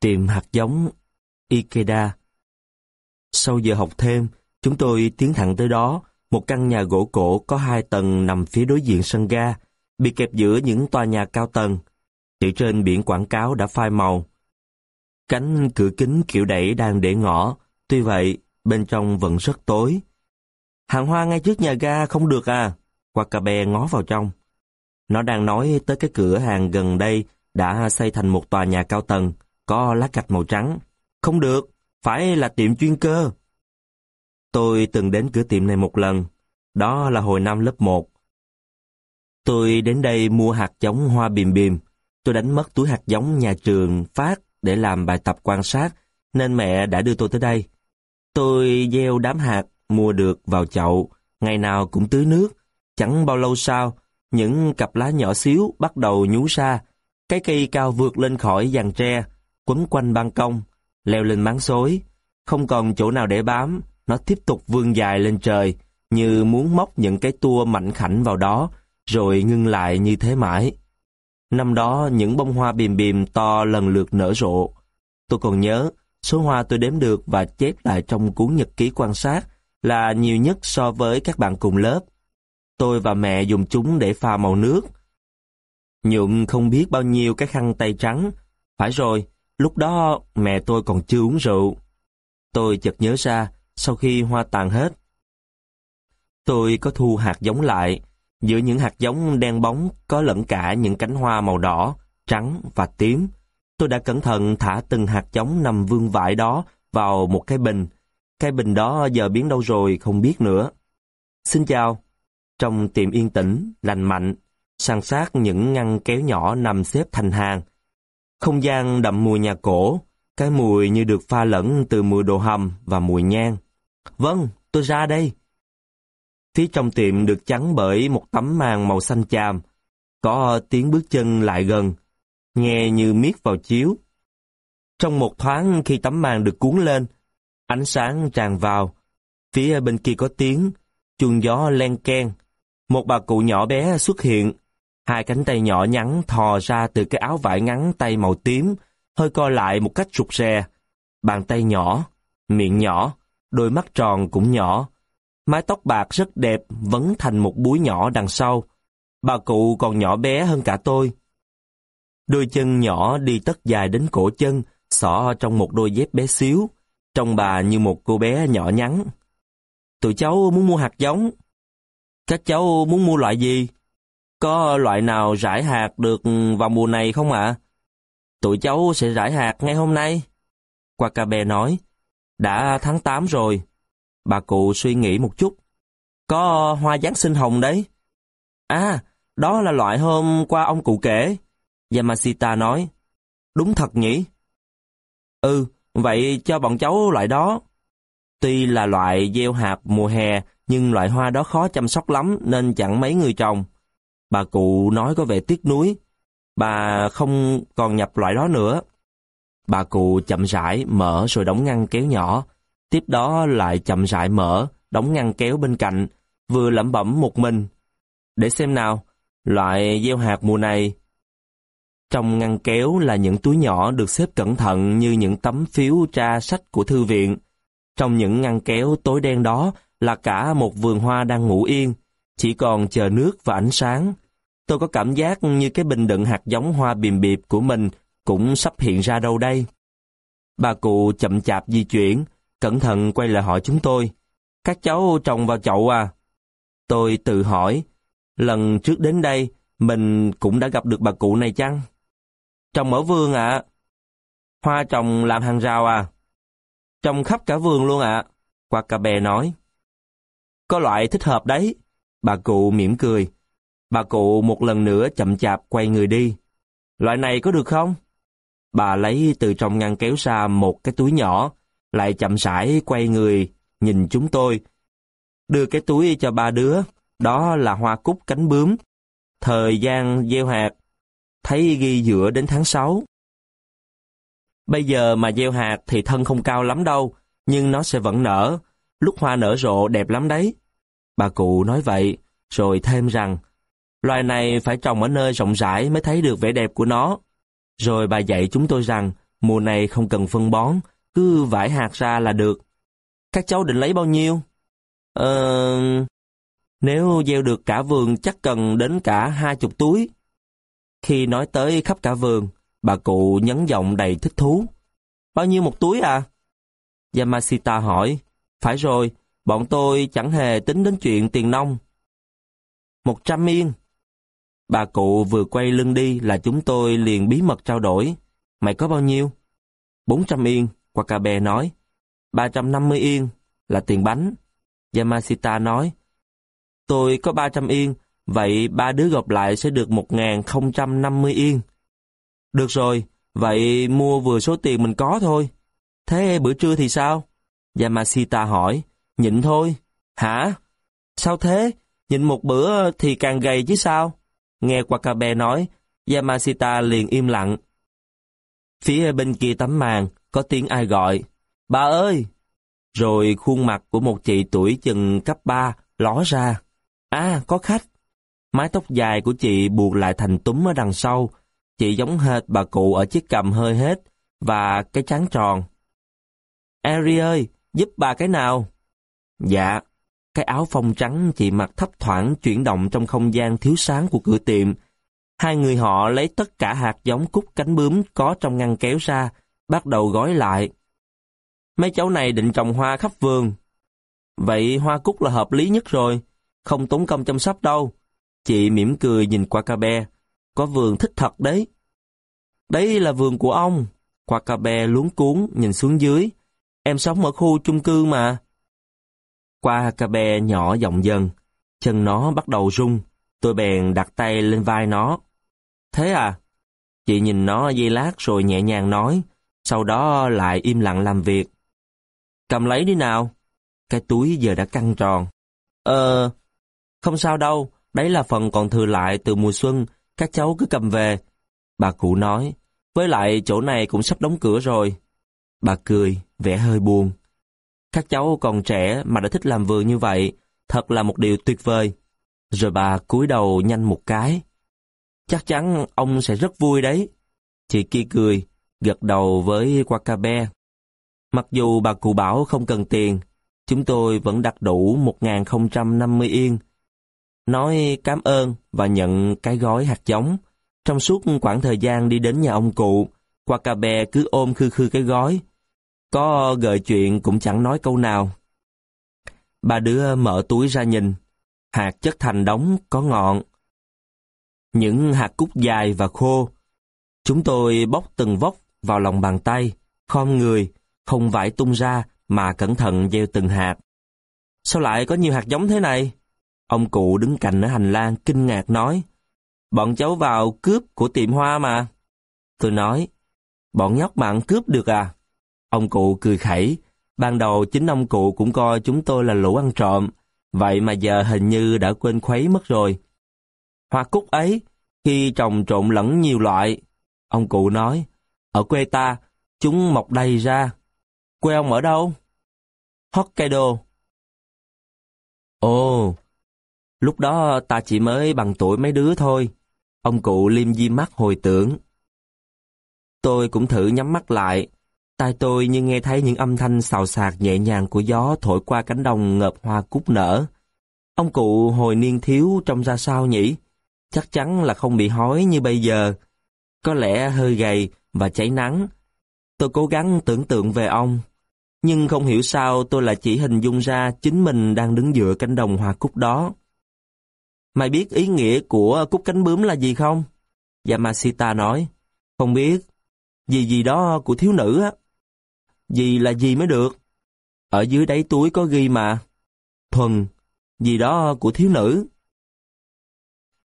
Tìm hạt giống Ikeda. Sau giờ học thêm, chúng tôi tiến thẳng tới đó, một căn nhà gỗ cổ có hai tầng nằm phía đối diện sân ga, bị kẹp giữa những tòa nhà cao tầng. Chỉ trên biển quảng cáo đã phai màu. Cánh cửa kính kiểu đẩy đang để ngõ, tuy vậy, bên trong vẫn rất tối. Hàng hoa ngay trước nhà ga không được à? Wakabe ngó vào trong. Nó đang nói tới cái cửa hàng gần đây đã xây thành một tòa nhà cao tầng, có lá cạch màu trắng. Không được, phải là tiệm chuyên cơ. Tôi từng đến cửa tiệm này một lần, đó là hồi năm lớp 1. Tôi đến đây mua hạt giống hoa bìm bìm. Tôi đánh mất túi hạt giống nhà trường phát để làm bài tập quan sát, nên mẹ đã đưa tôi tới đây. Tôi gieo đám hạt mua được vào chậu, ngày nào cũng tưới nước. Chẳng bao lâu sau, những cặp lá nhỏ xíu bắt đầu nhú ra. Cái cây cao vượt lên khỏi giàn tre, quấn quanh ban công, leo lên máng xối. Không còn chỗ nào để bám, nó tiếp tục vươn dài lên trời, như muốn móc những cái tua mảnh khảnh vào đó, rồi ngưng lại như thế mãi. Năm đó, những bông hoa bìm bìm to lần lượt nở rộ. Tôi còn nhớ, số hoa tôi đếm được và chép lại trong cuốn nhật ký quan sát là nhiều nhất so với các bạn cùng lớp. Tôi và mẹ dùng chúng để pha màu nước. Nhuộm không biết bao nhiêu cái khăn tay trắng. Phải rồi, lúc đó mẹ tôi còn chưa uống rượu. Tôi chợt nhớ ra, sau khi hoa tàn hết, tôi có thu hạt giống lại. Giữa những hạt giống đen bóng có lẫn cả những cánh hoa màu đỏ, trắng và tím. Tôi đã cẩn thận thả từng hạt giống nằm vương vãi đó vào một cái bình. Cái bình đó giờ biến đâu rồi không biết nữa. Xin chào. Trong tiệm yên tĩnh, lành mạnh, san sát những ngăn kéo nhỏ nằm xếp thành hàng. Không gian đậm mùi nhà cổ, cái mùi như được pha lẫn từ mùi đồ hầm và mùi nhang. Vâng, tôi ra đây. Phía trong tiệm được chắn bởi một tấm màn màu xanh chàm. Có tiếng bước chân lại gần, nghe như miết vào chiếu. Trong một thoáng khi tấm màn được cuốn lên, ánh sáng tràn vào. Phía bên kia có tiếng, chuông gió len ken. Một bà cụ nhỏ bé xuất hiện. Hai cánh tay nhỏ nhắn thò ra từ cái áo vải ngắn tay màu tím, hơi co lại một cách rụt rè. Bàn tay nhỏ, miệng nhỏ, đôi mắt tròn cũng nhỏ. Mái tóc bạc rất đẹp, vấn thành một búi nhỏ đằng sau. Bà cụ còn nhỏ bé hơn cả tôi. Đôi chân nhỏ đi tất dài đến cổ chân, xỏ trong một đôi dép bé xíu. Trông bà như một cô bé nhỏ nhắn. Tụi cháu muốn mua hạt giống. Các cháu muốn mua loại gì? Có loại nào rải hạt được vào mùa này không ạ? Tụi cháu sẽ rải hạt ngay hôm nay. Quacabe nói, đã tháng 8 rồi. Bà cụ suy nghĩ một chút. Có hoa Giáng sinh hồng đấy. À, đó là loại hôm qua ông cụ kể. Yamashita nói. Đúng thật nhỉ? Ừ, vậy cho bọn cháu loại đó. Tuy là loại gieo hạt mùa hè, nhưng loại hoa đó khó chăm sóc lắm nên chẳng mấy người trồng. Bà cụ nói có vẻ tiếc nuối. Bà không còn nhập loại đó nữa. Bà cụ chậm rãi mở rồi đóng ngăn kéo nhỏ. Tiếp đó lại chậm rãi mở, đóng ngăn kéo bên cạnh, vừa lẩm bẩm một mình. Để xem nào, loại gieo hạt mùa này. Trong ngăn kéo là những túi nhỏ được xếp cẩn thận như những tấm phiếu tra sách của thư viện. Trong những ngăn kéo tối đen đó là cả một vườn hoa đang ngủ yên, chỉ còn chờ nước và ánh sáng. Tôi có cảm giác như cái bình đựng hạt giống hoa bìm bịp của mình cũng sắp hiện ra đâu đây. Bà cụ chậm chạp di chuyển, cẩn thận quay lại hỏi chúng tôi. Các cháu trồng vào chậu à? Tôi tự hỏi, lần trước đến đây, mình cũng đã gặp được bà cụ này chăng? Trồng ở vườn ạ. Hoa trồng làm hàng rào à? Trồng khắp cả vườn luôn ạ. À. bè nói. Có loại thích hợp đấy. Bà cụ mỉm cười. Bà cụ một lần nữa chậm chạp quay người đi. Loại này có được không? Bà lấy từ trong ngăn kéo ra một cái túi nhỏ, lại chậm rãi quay người, nhìn chúng tôi. Đưa cái túi cho ba đứa, đó là hoa cúc cánh bướm. Thời gian gieo hạt, thấy ghi giữa đến tháng 6. Bây giờ mà gieo hạt thì thân không cao lắm đâu, nhưng nó sẽ vẫn nở. Lúc hoa nở rộ đẹp lắm đấy. Bà cụ nói vậy, rồi thêm rằng, loài này phải trồng ở nơi rộng rãi mới thấy được vẻ đẹp của nó. Rồi bà dạy chúng tôi rằng, Mùa này không cần phân bón, cứ vải hạt ra là được. Các cháu định lấy bao nhiêu? Ờ... Nếu gieo được cả vườn chắc cần đến cả hai chục túi. Khi nói tới khắp cả vườn, bà cụ nhấn giọng đầy thích thú. Bao nhiêu một túi à? Yamashita hỏi. Phải rồi, bọn tôi chẳng hề tính đến chuyện tiền nông. Một trăm yên. Bà cụ vừa quay lưng đi là chúng tôi liền bí mật trao đổi. Mày có bao nhiêu? 400 yên, Wakabe nói. 350 yên là tiền bánh. Yamashita nói. Tôi có 300 yên, vậy ba đứa gộp lại sẽ được 1.050 yên. Được rồi, vậy mua vừa số tiền mình có thôi. Thế bữa trưa thì sao? Yamashita hỏi. Nhịn thôi. Hả? Sao thế? Nhịn một bữa thì càng gầy chứ sao? Nghe Wakabe nói, Yamashita liền im lặng. Phía bên kia tấm màn, có tiếng ai gọi. Bà ơi! Rồi khuôn mặt của một chị tuổi chừng cấp 3 ló ra. À, có khách. Mái tóc dài của chị buộc lại thành túm ở đằng sau. Chị giống hệt bà cụ ở chiếc cầm hơi hết và cái trán tròn. Ari ơi, giúp bà cái nào? Dạ, cái áo phông trắng chị mặc thấp thoảng chuyển động trong không gian thiếu sáng của cửa tiệm. Hai người họ lấy tất cả hạt giống cúc cánh bướm có trong ngăn kéo ra, bắt đầu gói lại. Mấy cháu này định trồng hoa khắp vườn. Vậy hoa cúc là hợp lý nhất rồi, không tốn công chăm sóc đâu. Chị mỉm cười nhìn qua Wakabe, có vườn thích thật đấy. Đấy là vườn của ông. Wakabe luống cuốn nhìn xuống dưới. Em sống ở khu chung cư mà. Qua cà bè nhỏ giọng dần, chân nó bắt đầu rung, tôi bèn đặt tay lên vai nó. Thế à? Chị nhìn nó giây lát rồi nhẹ nhàng nói, sau đó lại im lặng làm việc. Cầm lấy đi nào. Cái túi giờ đã căng tròn. Ờ, không sao đâu, đấy là phần còn thừa lại từ mùa xuân, các cháu cứ cầm về. Bà cụ nói, với lại chỗ này cũng sắp đóng cửa rồi. Bà cười, vẻ hơi buồn. Các cháu còn trẻ mà đã thích làm vườn như vậy, thật là một điều tuyệt vời. Rồi bà cúi đầu nhanh một cái. Chắc chắn ông sẽ rất vui đấy. Chị kia cười, gật đầu với Wakabe. Mặc dù bà cụ bảo không cần tiền, chúng tôi vẫn đặt đủ 1.050 yên. Nói cảm ơn và nhận cái gói hạt giống. Trong suốt quãng thời gian đi đến nhà ông cụ, Wakabe cứ ôm khư khư cái gói, có gợi chuyện cũng chẳng nói câu nào. Ba đứa mở túi ra nhìn, hạt chất thành đống có ngọn. Những hạt cúc dài và khô. Chúng tôi bóc từng vốc vào lòng bàn tay, khom người, không vải tung ra mà cẩn thận gieo từng hạt. Sao lại có nhiều hạt giống thế này? Ông cụ đứng cạnh ở hành lang kinh ngạc nói, bọn cháu vào cướp của tiệm hoa mà. Tôi nói, bọn nhóc bạn cướp được à? Ông cụ cười khẩy, ban đầu chính ông cụ cũng coi chúng tôi là lũ ăn trộm, vậy mà giờ hình như đã quên khuấy mất rồi. Hoa cúc ấy, khi trồng trộn lẫn nhiều loại, ông cụ nói, ở quê ta, chúng mọc đầy ra. Quê ông ở đâu? Hokkaido. Ồ, lúc đó ta chỉ mới bằng tuổi mấy đứa thôi. Ông cụ liêm di mắt hồi tưởng. Tôi cũng thử nhắm mắt lại, Tai tôi như nghe thấy những âm thanh xào xạc nhẹ nhàng của gió thổi qua cánh đồng ngợp hoa cúc nở. Ông cụ hồi niên thiếu trông ra sao nhỉ? Chắc chắn là không bị hói như bây giờ. Có lẽ hơi gầy và cháy nắng. Tôi cố gắng tưởng tượng về ông. Nhưng không hiểu sao tôi lại chỉ hình dung ra chính mình đang đứng giữa cánh đồng hoa cúc đó. Mày biết ý nghĩa của cúc cánh bướm là gì không? Yamashita nói. Không biết. Gì gì đó của thiếu nữ á. Gì là gì mới được? Ở dưới đáy túi có ghi mà. Thuần, gì đó của thiếu nữ.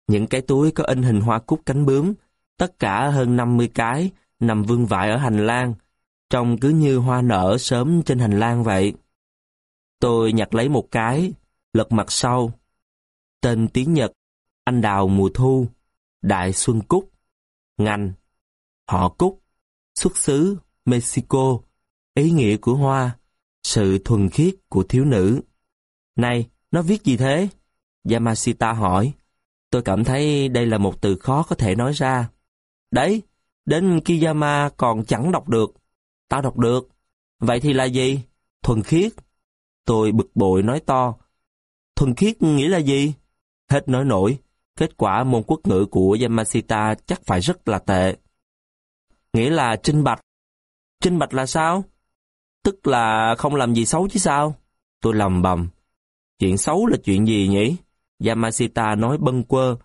Những cái túi có in hình hoa cúc cánh bướm, tất cả hơn 50 cái, nằm vương vãi ở hành lang, trông cứ như hoa nở sớm trên hành lang vậy. Tôi nhặt lấy một cái, lật mặt sau. Tên tiếng Nhật, anh đào mùa thu, đại xuân cúc, ngành, họ cúc, xuất xứ, Mexico, ý nghĩa của hoa, sự thuần khiết của thiếu nữ. Này, nó viết gì thế? Yamashita hỏi. Tôi cảm thấy đây là một từ khó có thể nói ra. Đấy, Đến Kiyama còn chẳng đọc được. Tao đọc được. Vậy thì là gì? Thuần khiết. Tôi bực bội nói to. Thuần khiết nghĩa là gì? Hết nói nổi. Kết quả môn quốc ngữ của Yamashita chắc phải rất là tệ. Nghĩa là trinh bạch. Trinh bạch là sao? Tức là không làm gì xấu chứ sao? Tôi lầm bầm. Chuyện xấu là chuyện gì nhỉ? Yamashita nói bâng quơ.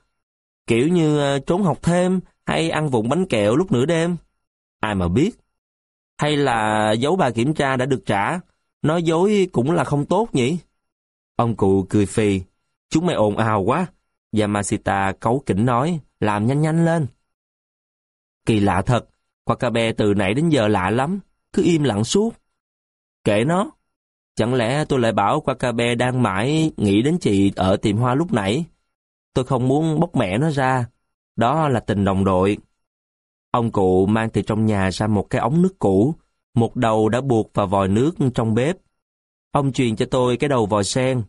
Kiểu như ờ, trốn học thêm hay ăn vụng bánh kẹo lúc nửa đêm. Ai mà biết. Hay là dấu bà kiểm tra đã được trả. Nói dối cũng là không tốt nhỉ? Ông cụ cười phì. Chúng mày ồn ào quá. Yamashita cấu kỉnh nói, làm nhanh nhanh lên. Kỳ lạ thật, Wakabe từ nãy đến giờ lạ lắm, cứ im lặng suốt. Kệ nó, chẳng lẽ tôi lại bảo Wakabe đang mãi nghĩ đến chị ở tiệm hoa lúc nãy. Tôi không muốn bóc mẹ nó ra, đó là tình đồng đội. Ông cụ mang từ trong nhà ra một cái ống nước cũ, một đầu đã buộc vào vòi nước trong bếp. Ông truyền cho tôi cái đầu vòi sen,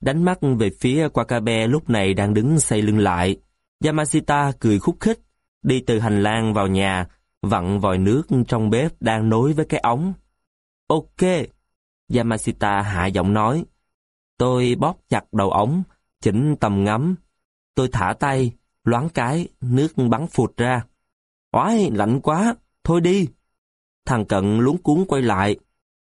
Đánh mắt về phía Wakabe lúc này đang đứng xây lưng lại. Yamashita cười khúc khích, đi từ hành lang vào nhà, vặn vòi nước trong bếp đang nối với cái ống. Ok. Yamashita hạ giọng nói. Tôi bóp chặt đầu ống, chỉnh tầm ngắm. Tôi thả tay, loáng cái, nước bắn phụt ra. Oái, lạnh quá, thôi đi. Thằng cận luống cuốn quay lại.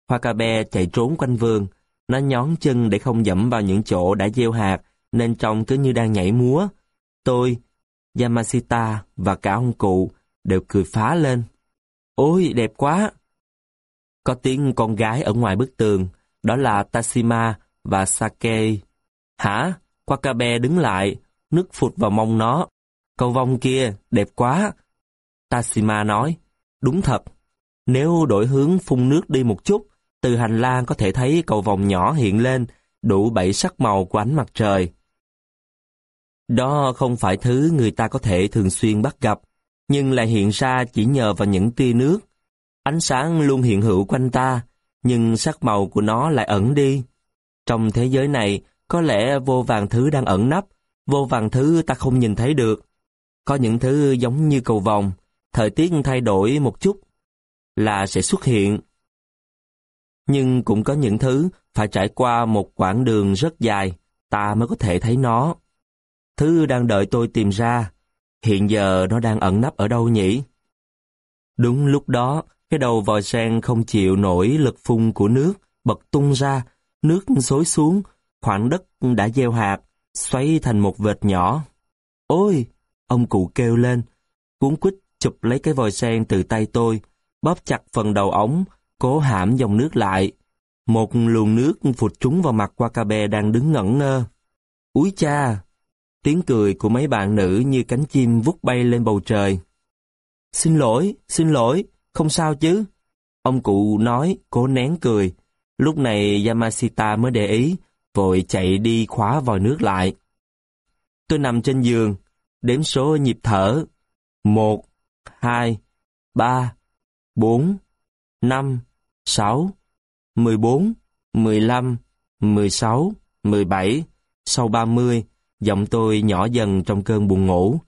Wakabe chạy trốn quanh vườn, nó nhón chân để không dẫm vào những chỗ đã gieo hạt, nên trông cứ như đang nhảy múa. Tôi, Yamashita và cả ông cụ đều cười phá lên. Ôi, đẹp quá! Có tiếng con gái ở ngoài bức tường, đó là Tashima và Sake. Hả? Wakabe đứng lại, nước phụt vào mông nó. Cầu vong kia, đẹp quá! Tashima nói, đúng thật. Nếu đổi hướng phun nước đi một chút, từ hành lang có thể thấy cầu vòng nhỏ hiện lên, đủ bảy sắc màu của ánh mặt trời. Đó không phải thứ người ta có thể thường xuyên bắt gặp, nhưng lại hiện ra chỉ nhờ vào những tia nước. Ánh sáng luôn hiện hữu quanh ta, nhưng sắc màu của nó lại ẩn đi. Trong thế giới này, có lẽ vô vàng thứ đang ẩn nấp, vô vàng thứ ta không nhìn thấy được. Có những thứ giống như cầu vòng, thời tiết thay đổi một chút là sẽ xuất hiện nhưng cũng có những thứ phải trải qua một quãng đường rất dài, ta mới có thể thấy nó. Thứ đang đợi tôi tìm ra, hiện giờ nó đang ẩn nấp ở đâu nhỉ? Đúng lúc đó, cái đầu vòi sen không chịu nổi lực phun của nước, bật tung ra, nước xối xuống, khoảng đất đã gieo hạt, xoay thành một vệt nhỏ. Ôi! Ông cụ kêu lên, cuốn quýt chụp lấy cái vòi sen từ tay tôi, bóp chặt phần đầu ống, cố hãm dòng nước lại. Một luồng nước phụt trúng vào mặt Wakabe đang đứng ngẩn ngơ. Úi cha! Tiếng cười của mấy bạn nữ như cánh chim vút bay lên bầu trời. Xin lỗi, xin lỗi, không sao chứ. Ông cụ nói, cố nén cười. Lúc này Yamashita mới để ý, vội chạy đi khóa vòi nước lại. Tôi nằm trên giường, đếm số nhịp thở. Một, hai, ba, bốn, năm, 6, 14, 15, 16, 17, sau 30, giọng tôi nhỏ dần trong cơn buồn ngủ.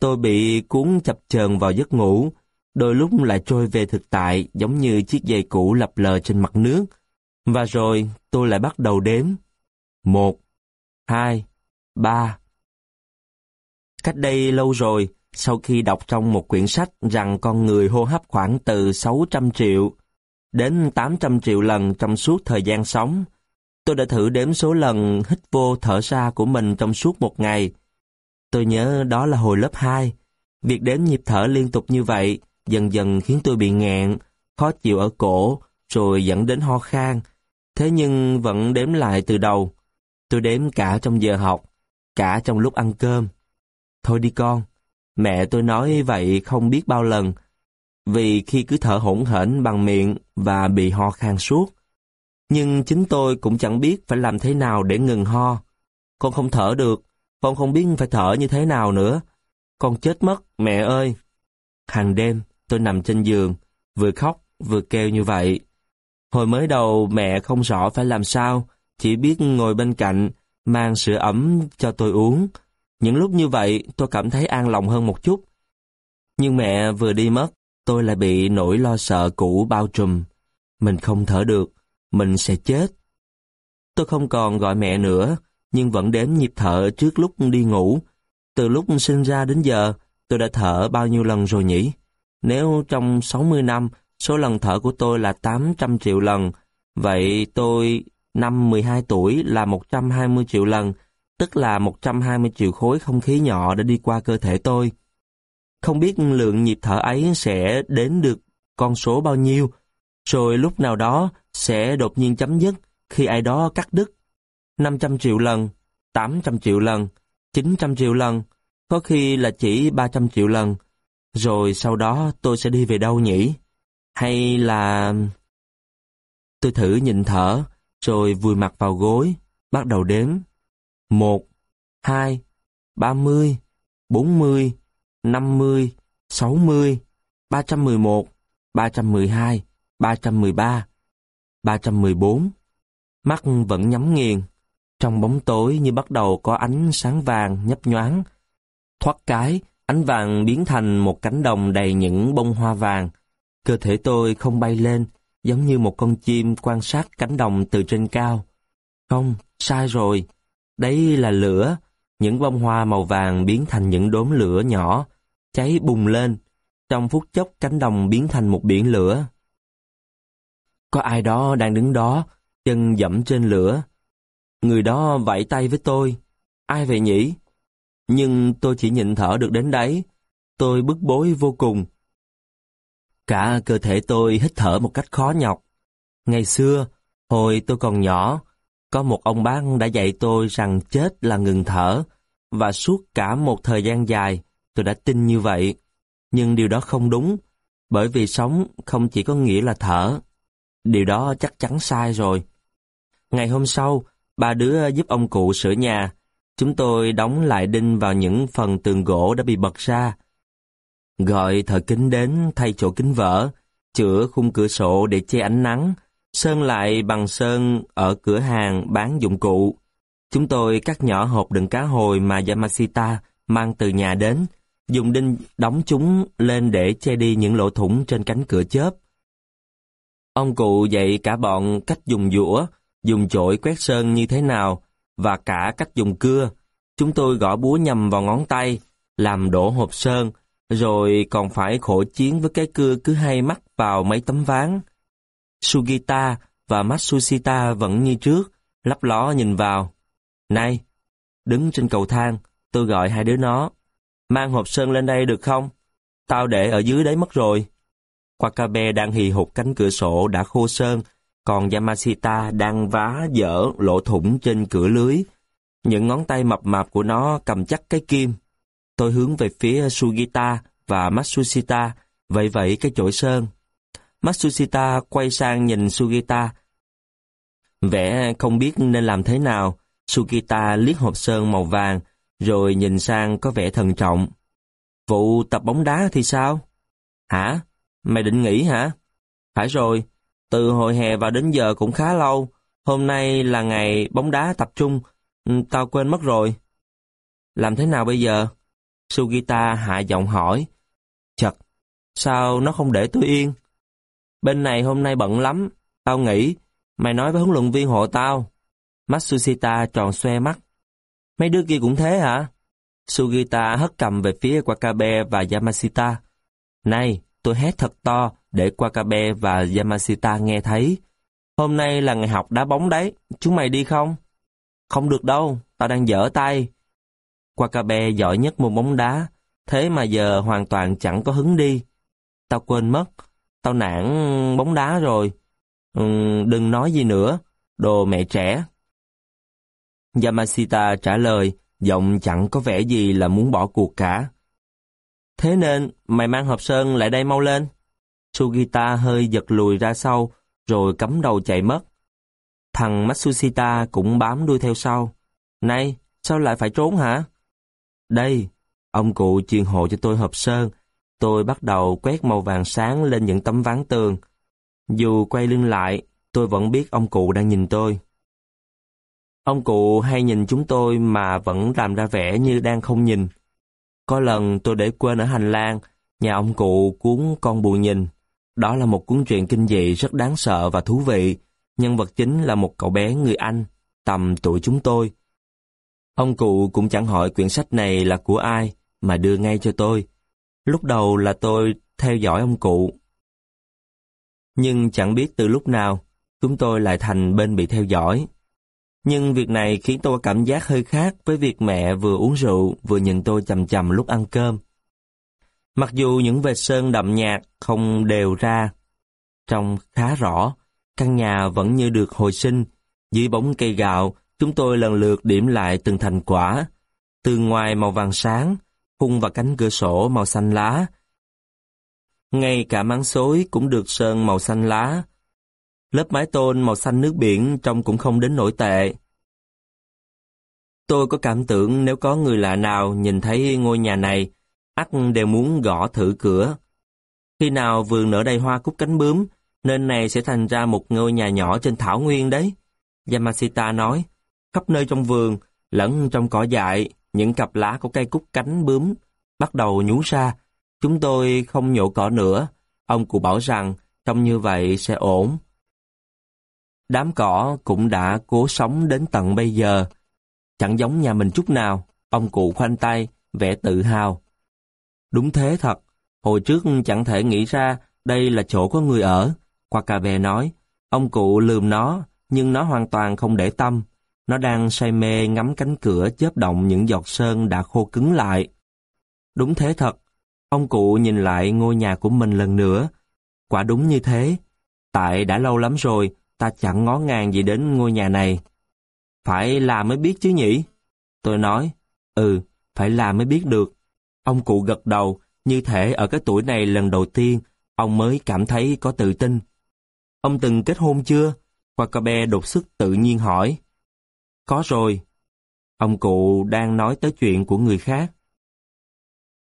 Tôi bị cuốn chập chờn vào giấc ngủ, đôi lúc lại trôi về thực tại giống như chiếc giày cũ lập lờ trên mặt nước. Và rồi tôi lại bắt đầu đếm. Một, hai, ba. Cách đây lâu rồi, sau khi đọc trong một quyển sách rằng con người hô hấp khoảng từ 600 triệu đến 800 triệu lần trong suốt thời gian sống. Tôi đã thử đếm số lần hít vô thở ra của mình trong suốt một ngày. Tôi nhớ đó là hồi lớp 2. Việc đếm nhịp thở liên tục như vậy dần dần khiến tôi bị ngẹn, khó chịu ở cổ, rồi dẫn đến ho khan. Thế nhưng vẫn đếm lại từ đầu. Tôi đếm cả trong giờ học, cả trong lúc ăn cơm. Thôi đi con, mẹ tôi nói vậy không biết bao lần, vì khi cứ thở hỗn hển bằng miệng và bị ho khan suốt. Nhưng chính tôi cũng chẳng biết phải làm thế nào để ngừng ho. Con không thở được, con không biết phải thở như thế nào nữa. Con chết mất, mẹ ơi! Hàng đêm, tôi nằm trên giường, vừa khóc, vừa kêu như vậy. Hồi mới đầu mẹ không rõ phải làm sao, chỉ biết ngồi bên cạnh, mang sữa ấm cho tôi uống. Những lúc như vậy, tôi cảm thấy an lòng hơn một chút. Nhưng mẹ vừa đi mất, tôi lại bị nỗi lo sợ cũ bao trùm. Mình không thở được, mình sẽ chết. Tôi không còn gọi mẹ nữa, nhưng vẫn đếm nhịp thở trước lúc đi ngủ. Từ lúc sinh ra đến giờ, tôi đã thở bao nhiêu lần rồi nhỉ? Nếu trong 60 năm, số lần thở của tôi là 800 triệu lần, vậy tôi năm 12 tuổi là 120 triệu lần, tức là 120 triệu khối không khí nhỏ đã đi qua cơ thể tôi. Không biết lượng nhịp thở ấy sẽ đến được con số bao nhiêu, rồi lúc nào đó sẽ đột nhiên chấm dứt khi ai đó cắt đứt. 500 triệu lần, 800 triệu lần, 900 triệu lần, có khi là chỉ 300 triệu lần. Rồi sau đó tôi sẽ đi về đâu nhỉ? Hay là... Tôi thử nhìn thở, rồi vùi mặt vào gối, bắt đầu đếm. Một, hai, ba mươi, bốn mươi, năm mươi, sáu mươi, ba trăm mười một, ba trăm mười hai, ba trăm mười ba, ba trăm mười bốn. Mắt vẫn nhắm nghiền. Trong bóng tối như bắt đầu có ánh sáng vàng nhấp nhoáng. Thoát cái, ánh vàng biến thành một cánh đồng đầy những bông hoa vàng. Cơ thể tôi không bay lên, giống như một con chim quan sát cánh đồng từ trên cao. Không, sai rồi. Đấy là lửa. Những bông hoa màu vàng biến thành những đốm lửa nhỏ, cháy bùng lên. Trong phút chốc cánh đồng biến thành một biển lửa. Có ai đó đang đứng đó, chân dẫm trên lửa. Người đó vẫy tay với tôi. Ai vậy nhỉ? Nhưng tôi chỉ nhịn thở được đến đấy. Tôi bức bối vô cùng. Cả cơ thể tôi hít thở một cách khó nhọc. Ngày xưa, hồi tôi còn nhỏ, có một ông bác đã dạy tôi rằng chết là ngừng thở, và suốt cả một thời gian dài, tôi đã tin như vậy. Nhưng điều đó không đúng, bởi vì sống không chỉ có nghĩa là thở. Điều đó chắc chắn sai rồi. Ngày hôm sau, ba đứa giúp ông cụ sửa nhà. Chúng tôi đóng lại đinh vào những phần tường gỗ đã bị bật ra, Gọi thợ kính đến thay chỗ kính vỡ, chữa khung cửa sổ để che ánh nắng, sơn lại bằng sơn ở cửa hàng bán dụng cụ. Chúng tôi cắt nhỏ hộp đựng cá hồi mà Yamashita mang từ nhà đến, dùng đinh đóng chúng lên để che đi những lỗ thủng trên cánh cửa chớp. Ông cụ dạy cả bọn cách dùng dũa, dùng chổi quét sơn như thế nào, và cả cách dùng cưa. Chúng tôi gõ búa nhầm vào ngón tay, làm đổ hộp sơn, rồi còn phải khổ chiến với cái cưa cứ hay mắc vào mấy tấm ván. Sugita và Matsushita vẫn như trước, lắp ló nhìn vào. Này, đứng trên cầu thang, tôi gọi hai đứa nó. Mang hộp sơn lên đây được không? Tao để ở dưới đấy mất rồi. Wakabe đang hì hụt cánh cửa sổ đã khô sơn, còn Yamashita đang vá dở lỗ thủng trên cửa lưới. Những ngón tay mập mạp của nó cầm chắc cái kim. Tôi hướng về phía Sugita và Matsushita, vậy vậy cái chổi sơn. Matsushita quay sang nhìn Sugita. Vẻ không biết nên làm thế nào, Sugita liếc hộp sơn màu vàng, rồi nhìn sang có vẻ thận trọng. Vụ tập bóng đá thì sao? Hả? Mày định nghỉ hả? Phải rồi, từ hồi hè vào đến giờ cũng khá lâu. Hôm nay là ngày bóng đá tập trung, ừ, tao quên mất rồi. Làm thế nào bây giờ? Sugita hạ giọng hỏi. Chật, sao nó không để tôi yên? Bên này hôm nay bận lắm, tao nghĩ, mày nói với huấn luyện viên hộ tao. Matsushita tròn xoe mắt. Mấy đứa kia cũng thế hả? Sugita hất cầm về phía Wakabe và Yamashita. Này, tôi hét thật to để Wakabe và Yamashita nghe thấy. Hôm nay là ngày học đá bóng đấy, chúng mày đi không? Không được đâu, tao đang dở tay. Wakabe giỏi nhất môn bóng đá, thế mà giờ hoàn toàn chẳng có hứng đi. Tao quên mất, tao nản bóng đá rồi. Ừ, đừng nói gì nữa, đồ mẹ trẻ. Yamashita trả lời, giọng chẳng có vẻ gì là muốn bỏ cuộc cả. Thế nên, mày mang hộp sơn lại đây mau lên. Sugita hơi giật lùi ra sau, rồi cắm đầu chạy mất. Thằng Matsushita cũng bám đuôi theo sau. Này, sao lại phải trốn hả? Đây, ông cụ truyền hộ cho tôi hộp sơn. Tôi bắt đầu quét màu vàng sáng lên những tấm ván tường. Dù quay lưng lại, tôi vẫn biết ông cụ đang nhìn tôi. Ông cụ hay nhìn chúng tôi mà vẫn làm ra vẻ như đang không nhìn. Có lần tôi để quên ở hành lang, Nhà ông cụ cuốn Con bù nhìn. Đó là một cuốn truyện kinh dị rất đáng sợ và thú vị. Nhân vật chính là một cậu bé người Anh, tầm tuổi chúng tôi. Ông cụ cũng chẳng hỏi quyển sách này là của ai, mà đưa ngay cho tôi. Lúc đầu là tôi theo dõi ông cụ. Nhưng chẳng biết từ lúc nào, chúng tôi lại thành bên bị theo dõi. Nhưng việc này khiến tôi cảm giác hơi khác với việc mẹ vừa uống rượu vừa nhìn tôi chầm chầm lúc ăn cơm. Mặc dù những vệt sơn đậm nhạt không đều ra, trông khá rõ, căn nhà vẫn như được hồi sinh. Dưới bóng cây gạo, chúng tôi lần lượt điểm lại từng thành quả. Từ ngoài màu vàng sáng, khung và cánh cửa sổ màu xanh lá. Ngay cả máng xối cũng được sơn màu xanh lá. Lớp mái tôn màu xanh nước biển trông cũng không đến nổi tệ. Tôi có cảm tưởng nếu có người lạ nào nhìn thấy ngôi nhà này, ắt đều muốn gõ thử cửa. Khi nào vườn nở đầy hoa cúc cánh bướm, nên này sẽ thành ra một ngôi nhà nhỏ trên thảo nguyên đấy. Yamashita nói, khắp nơi trong vườn, lẫn trong cỏ dại, những cặp lá của cây cúc cánh bướm bắt đầu nhú ra. Chúng tôi không nhổ cỏ nữa. Ông cụ bảo rằng trông như vậy sẽ ổn. Đám cỏ cũng đã cố sống đến tận bây giờ. Chẳng giống nhà mình chút nào. Ông cụ khoanh tay, vẻ tự hào. Đúng thế thật. Hồi trước chẳng thể nghĩ ra đây là chỗ có người ở. Quakabe nói, ông cụ lườm nó, nhưng nó hoàn toàn không để tâm. Nó đang say mê ngắm cánh cửa chớp động những giọt sơn đã khô cứng lại. Đúng thế thật. Ông cụ nhìn lại ngôi nhà của mình lần nữa. Quả đúng như thế. Tại đã lâu lắm rồi, ta chẳng ngó ngàng gì đến ngôi nhà này. Phải làm mới biết chứ nhỉ? Tôi nói, ừ, phải làm mới biết được. Ông cụ gật đầu, như thể ở cái tuổi này lần đầu tiên, ông mới cảm thấy có tự tin. Ông từng kết hôn chưa? Wakabe đột sức tự nhiên hỏi. Có rồi. Ông cụ đang nói tới chuyện của người khác.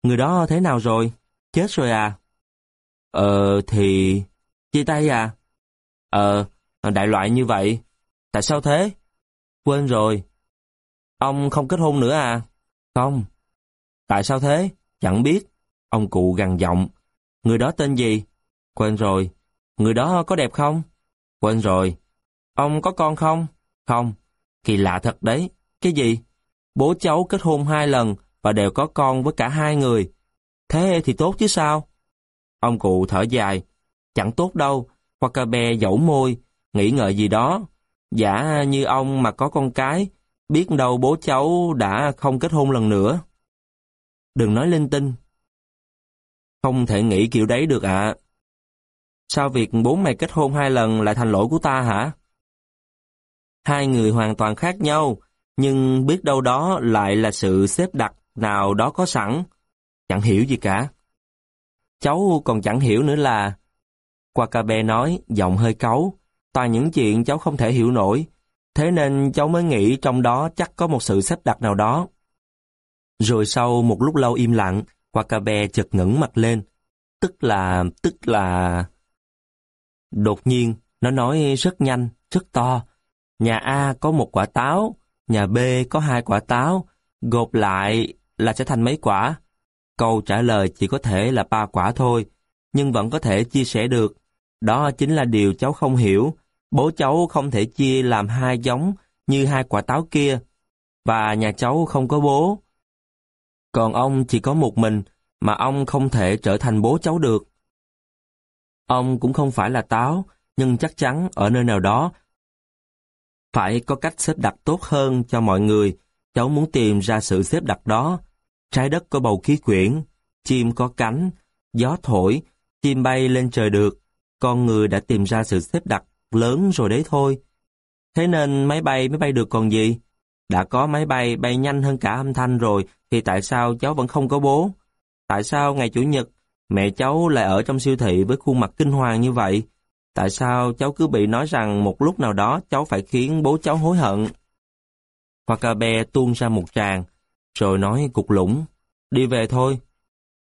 Người đó thế nào rồi? Chết rồi à? Ờ thì... Chia tay à? Ờ, đại loại như vậy. Tại sao thế? Quên rồi. Ông không kết hôn nữa à? Không. Tại sao thế? Chẳng biết. Ông cụ gằn giọng. Người đó tên gì? Quên rồi. Người đó có đẹp không? Quên rồi. Ông có con không? Không. Kỳ lạ thật đấy. Cái gì? Bố cháu kết hôn hai lần và đều có con với cả hai người. Thế thì tốt chứ sao? Ông cụ thở dài. Chẳng tốt đâu. Wakabe dẫu môi, nghĩ ngợi gì đó. Giả như ông mà có con cái, biết đâu bố cháu đã không kết hôn lần nữa. Đừng nói linh tinh. Không thể nghĩ kiểu đấy được ạ. Sao việc bố mày kết hôn hai lần lại thành lỗi của ta hả? Hai người hoàn toàn khác nhau, nhưng biết đâu đó lại là sự xếp đặt nào đó có sẵn. Chẳng hiểu gì cả. Cháu còn chẳng hiểu nữa là... Wakabe nói, giọng hơi cáu, toàn những chuyện cháu không thể hiểu nổi, thế nên cháu mới nghĩ trong đó chắc có một sự xếp đặt nào đó. Rồi sau một lúc lâu im lặng, Wakabe chợt ngẩng mặt lên. Tức là, tức là... Đột nhiên, nó nói rất nhanh, rất to. Nhà A có một quả táo, nhà B có hai quả táo, gộp lại là sẽ thành mấy quả. Câu trả lời chỉ có thể là ba quả thôi, nhưng vẫn có thể chia sẻ được. Đó chính là điều cháu không hiểu. Bố cháu không thể chia làm hai giống như hai quả táo kia. Và nhà cháu không có bố. Còn ông chỉ có một mình, mà ông không thể trở thành bố cháu được. Ông cũng không phải là táo, nhưng chắc chắn ở nơi nào đó phải có cách xếp đặt tốt hơn cho mọi người. Cháu muốn tìm ra sự xếp đặt đó. Trái đất có bầu khí quyển, chim có cánh, gió thổi, chim bay lên trời được. Con người đã tìm ra sự xếp đặt lớn rồi đấy thôi. Thế nên máy bay mới bay được còn gì? Đã có máy bay bay nhanh hơn cả âm thanh rồi, thì tại sao cháu vẫn không có bố? Tại sao ngày Chủ nhật, mẹ cháu lại ở trong siêu thị với khuôn mặt kinh hoàng như vậy? Tại sao cháu cứ bị nói rằng một lúc nào đó cháu phải khiến bố cháu hối hận? Wakabe tuôn ra một tràng, rồi nói cục lũng, đi về thôi.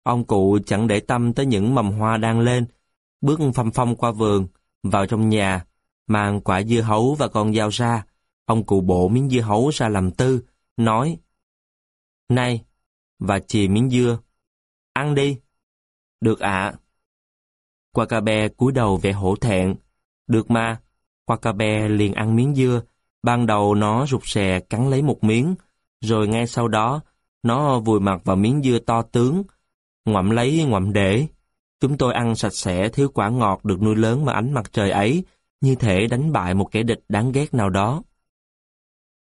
Ông cụ chẳng để tâm tới những mầm hoa đang lên, bước phăm phong qua vườn, vào trong nhà, mang quả dưa hấu và con dao ra. Ông cụ bộ miếng dưa hấu ra làm tư, nói, Này, và chì miếng dưa, ăn đi. Được ạ. Quacabe cúi đầu vẻ hổ thẹn. Được mà. Quacabe liền ăn miếng dưa. Ban đầu nó rụt rè cắn lấy một miếng, rồi ngay sau đó, nó vùi mặt vào miếng dưa to tướng, ngoậm lấy ngoậm để. Chúng tôi ăn sạch sẽ thiếu quả ngọt được nuôi lớn mà ánh mặt trời ấy, như thể đánh bại một kẻ địch đáng ghét nào đó.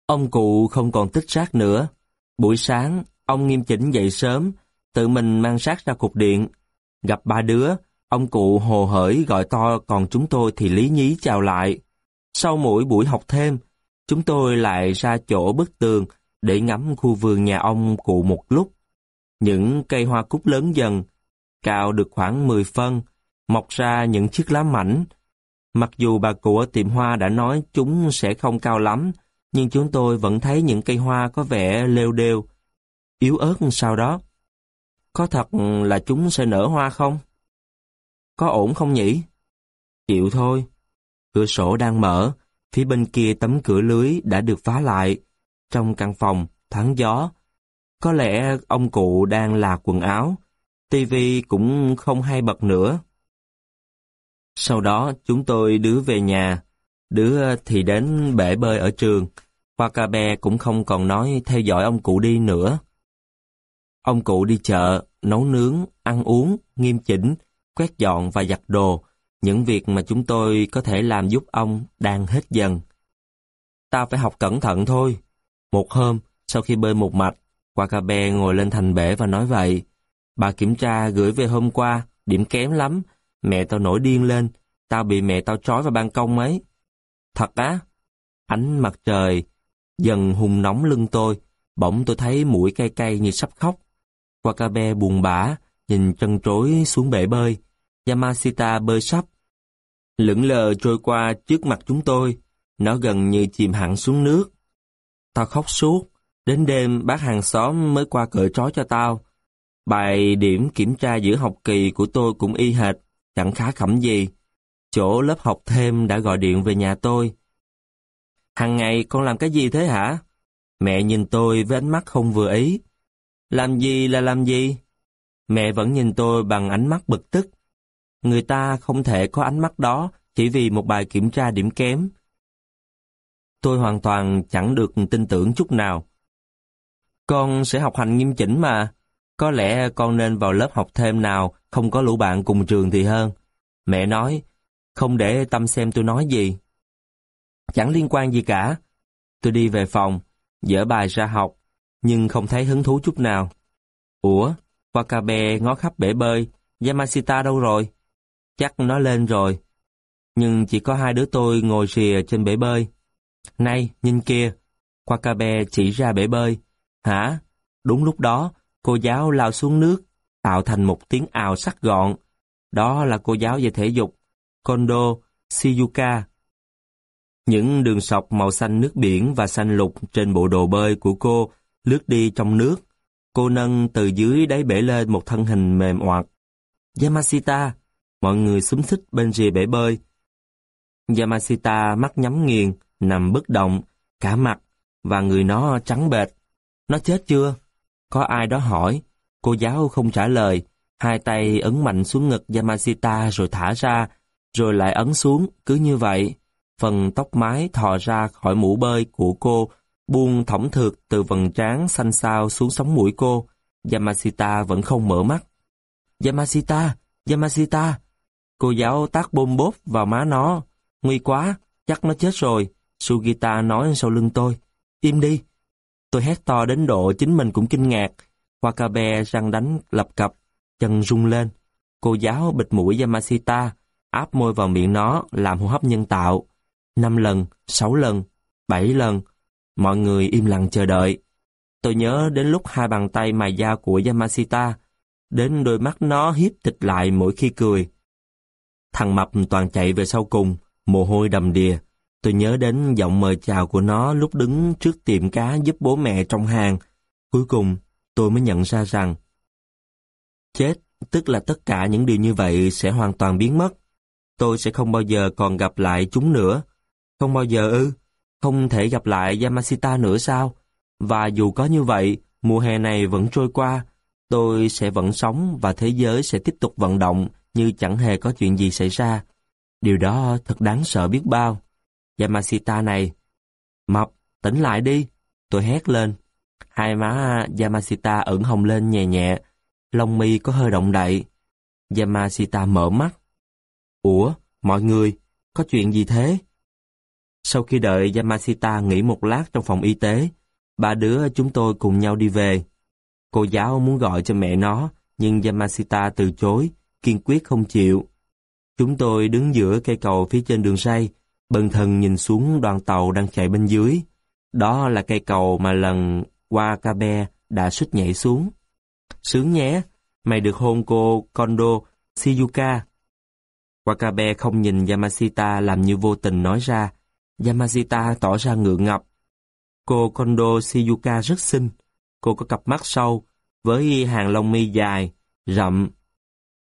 Ông cụ không còn tích rác nữa. Buổi sáng, ông nghiêm chỉnh dậy sớm, tự mình mang rác ra cục điện. Gặp ba đứa, ông cụ hồ hởi gọi to còn chúng tôi thì lý nhí chào lại. Sau mỗi buổi học thêm, chúng tôi lại ra chỗ bức tường để ngắm khu vườn nhà ông cụ một lúc. Những cây hoa cúc lớn dần, cao được khoảng 10 phân, mọc ra những chiếc lá mảnh. Mặc dù bà cụ ở tiệm hoa đã nói chúng sẽ không cao lắm, nhưng chúng tôi vẫn thấy những cây hoa có vẻ lêu đêu, yếu ớt sau đó. Có thật là chúng sẽ nở hoa không? Có ổn không nhỉ? Chịu thôi. Cửa sổ đang mở, phía bên kia tấm cửa lưới đã được phá lại. Trong căn phòng, thoáng gió. Có lẽ ông cụ đang là quần áo, tivi cũng không hay bật nữa. Sau đó chúng tôi đứa về nhà, đứa thì đến bể bơi ở trường. Wakabe cũng không còn nói theo dõi ông cụ đi nữa. Ông cụ đi chợ, nấu nướng, ăn uống, nghiêm chỉnh, quét dọn và giặt đồ, những việc mà chúng tôi có thể làm giúp ông đang hết dần. Ta phải học cẩn thận thôi. Một hôm, sau khi bơi một mạch, Wakabe ngồi lên thành bể và nói vậy. Bà kiểm tra gửi về hôm qua, điểm kém lắm. Mẹ tao nổi điên lên, tao bị mẹ tao trói vào ban công ấy. Thật á? Ánh mặt trời dần hùng nóng lưng tôi, bỗng tôi thấy mũi cay cay như sắp khóc. Wakabe buồn bã, nhìn chân trối xuống bể bơi. Yamashita bơi sắp. Lững lờ trôi qua trước mặt chúng tôi, nó gần như chìm hẳn xuống nước. Tao khóc suốt, đến đêm bác hàng xóm mới qua cởi trói cho tao. Bài điểm kiểm tra giữa học kỳ của tôi cũng y hệt, chẳng khá khẩm gì. Chỗ lớp học thêm đã gọi điện về nhà tôi. Hằng ngày con làm cái gì thế hả? Mẹ nhìn tôi với ánh mắt không vừa ý. Làm gì là làm gì? Mẹ vẫn nhìn tôi bằng ánh mắt bực tức. Người ta không thể có ánh mắt đó chỉ vì một bài kiểm tra điểm kém. Tôi hoàn toàn chẳng được tin tưởng chút nào. Con sẽ học hành nghiêm chỉnh mà. Có lẽ con nên vào lớp học thêm nào không có lũ bạn cùng trường thì hơn. Mẹ nói, không để tâm xem tôi nói gì. Chẳng liên quan gì cả. Tôi đi về phòng, dở bài ra học, nhưng không thấy hứng thú chút nào. Ủa, Wakabe ngó khắp bể bơi, Yamashita đâu rồi? Chắc nó lên rồi. Nhưng chỉ có hai đứa tôi ngồi rìa trên bể bơi. Này, nhìn kia. Wakabe chỉ ra bể bơi. Hả? Đúng lúc đó, cô giáo lao xuống nước, tạo thành một tiếng ào sắc gọn. Đó là cô giáo về thể dục, Kondo Shiyuka. Những đường sọc màu xanh nước biển và xanh lục trên bộ đồ bơi của cô lướt đi trong nước. Cô nâng từ dưới đáy bể lên một thân hình mềm oặt. Yamashita! Mọi người xúm xích bên rìa bể bơi. Yamashita mắt nhắm nghiền, nằm bất động, cả mặt, và người nó trắng bệt. Nó chết chưa? Có ai đó hỏi. Cô giáo không trả lời. Hai tay ấn mạnh xuống ngực Yamashita rồi thả ra, rồi lại ấn xuống, cứ như vậy. Phần tóc mái thò ra khỏi mũ bơi của cô, buông thõng thượt từ vầng trán xanh xao xuống sống mũi cô. Yamashita vẫn không mở mắt. Yamashita! Yamashita! Cô giáo tác bôm bốp vào má nó. Nguy quá, chắc nó chết rồi. Sugita nói sau lưng tôi. Im đi. Tôi hét to đến độ chính mình cũng kinh ngạc. Wakabe răng đánh lập cập, chân rung lên. Cô giáo bịt mũi Yamashita, áp môi vào miệng nó làm hô hấp nhân tạo. Năm lần, sáu lần, bảy lần. Mọi người im lặng chờ đợi. Tôi nhớ đến lúc hai bàn tay mài da của Yamashita, đến đôi mắt nó hiếp tịch lại mỗi khi cười. Thằng mập toàn chạy về sau cùng, mồ hôi đầm đìa. Tôi nhớ đến giọng mời chào của nó lúc đứng trước tiệm cá giúp bố mẹ trong hàng. Cuối cùng, tôi mới nhận ra rằng chết, tức là tất cả những điều như vậy sẽ hoàn toàn biến mất. Tôi sẽ không bao giờ còn gặp lại chúng nữa. Không bao giờ ư? Không thể gặp lại Yamashita nữa sao? Và dù có như vậy, mùa hè này vẫn trôi qua. tôi sẽ vẫn sống và thế giới sẽ tiếp tục vận động như chẳng hề có chuyện gì xảy ra. Điều đó thật đáng sợ biết bao. Yamashita này, mập, tỉnh lại đi, tôi hét lên. Hai má Yamashita ửng hồng lên nhẹ nhẹ, lông mi có hơi động đậy. Yamashita mở mắt. Ủa, mọi người, có chuyện gì thế? Sau khi đợi Yamashita nghỉ một lát trong phòng y tế, ba đứa chúng tôi cùng nhau đi về. Cô giáo muốn gọi cho mẹ nó, nhưng Yamashita từ chối, kiên quyết không chịu. Chúng tôi đứng giữa cây cầu phía trên đường ray, bần thần nhìn xuống đoàn tàu đang chạy bên dưới. Đó là cây cầu mà lần Wakabe đã xuất nhảy xuống. Sướng nhé, mày được hôn cô Kondo Shiyuka. Wakabe không nhìn Yamashita làm như vô tình nói ra. Yamashita tỏ ra ngượng ngập. Cô Kondo Shiyuka rất xinh. Cô có cặp mắt sâu, với hàng lông mi dài, rậm.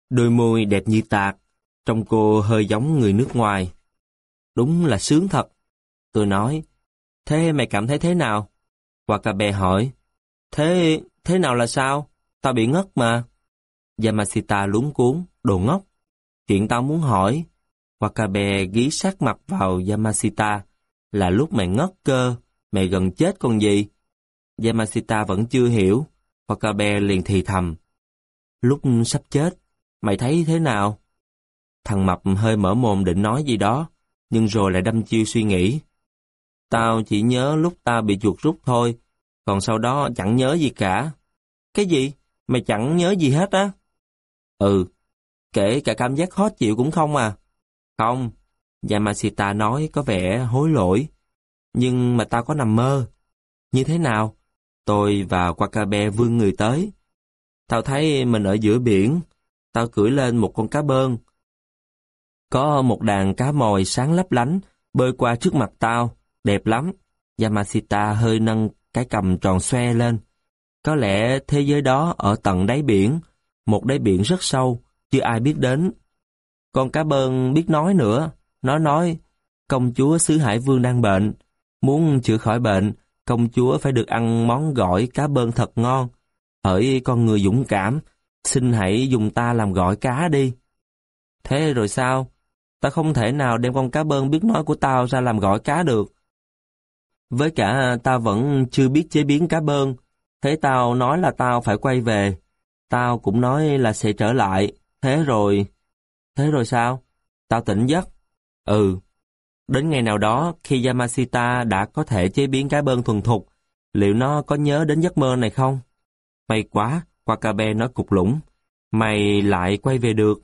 Đôi môi đẹp như tạc, trông cô hơi giống người nước ngoài. Đúng là sướng thật. Tôi nói, thế mày cảm thấy thế nào? Wakabe hỏi, thế, thế nào là sao? Tao bị ngất mà. Yamashita lúng cuốn, đồ ngốc. Chuyện tao muốn hỏi. Wakabe ghi sát mặt vào Yamashita, là lúc mày ngất cơ, mày gần chết con gì? Yamashita vẫn chưa hiểu. Wakabe liền thì thầm. Lúc sắp chết, mày thấy thế nào? Thằng Mập hơi mở mồm định nói gì đó, nhưng rồi lại đâm chiêu suy nghĩ. Tao chỉ nhớ lúc tao bị chuột rút thôi, còn sau đó chẳng nhớ gì cả. Cái gì? Mày chẳng nhớ gì hết á? Ừ, kể cả cảm giác khó chịu cũng không à. Không, Yamashita nói có vẻ hối lỗi. Nhưng mà tao có nằm mơ. Như thế nào? Tôi và Wakabe vươn người tới. Tao thấy mình ở giữa biển. Tao cưỡi lên một con cá bơn. Có một đàn cá mòi sáng lấp lánh bơi qua trước mặt tao. Đẹp lắm. Yamashita hơi nâng cái cầm tròn xoe lên. Có lẽ thế giới đó ở tận đáy biển, một đáy biển rất sâu, chưa ai biết đến. Con cá bơn biết nói nữa, nó nói, công chúa xứ Hải Vương đang bệnh, muốn chữa khỏi bệnh, công chúa phải được ăn món gỏi cá bơn thật ngon. Hỡi con người dũng cảm, xin hãy dùng ta làm gỏi cá đi. Thế rồi sao? Ta không thể nào đem con cá bơn biết nói của tao ra làm gỏi cá được. Với cả ta vẫn chưa biết chế biến cá bơn, thế tao nói là tao phải quay về. Tao cũng nói là sẽ trở lại, thế rồi... Thế rồi sao? Tao tỉnh giấc. Ừ, Đến ngày nào đó, khi Yamashita đã có thể chế biến cá bơn thuần thục, liệu nó có nhớ đến giấc mơ này không? May quá, Wakabe nói cục lũng. Mày lại quay về được.